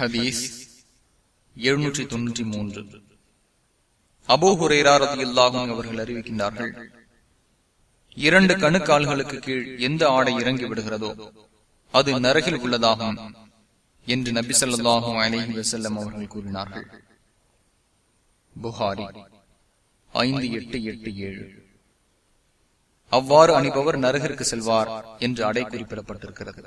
ஹதீஸ் எழுநூற்றி தொன்னூற்றி மூன்று. அபோஹுரேராரதி இல்லாகும் அவர்கள் அறிவிக்கின்றார்கள் இரண்டு கணுக்கால்களுக்கு கீழ் எந்த ஆடை இறங்கி விடுகிறதோ அது நரகில் உள்ளதாகும் என்று நபி சொல்லாஹும் அலஹி வசல்லம் அவர்கள் கூறினார்கள். புகாரி ஐந்து எட்டு எட்டு ஏழு. அவ்வாறு அணிபவர் நரகிற்கு செல்வார் என்று அடை குறிப்பிடப்பட்டிருக்கிறது.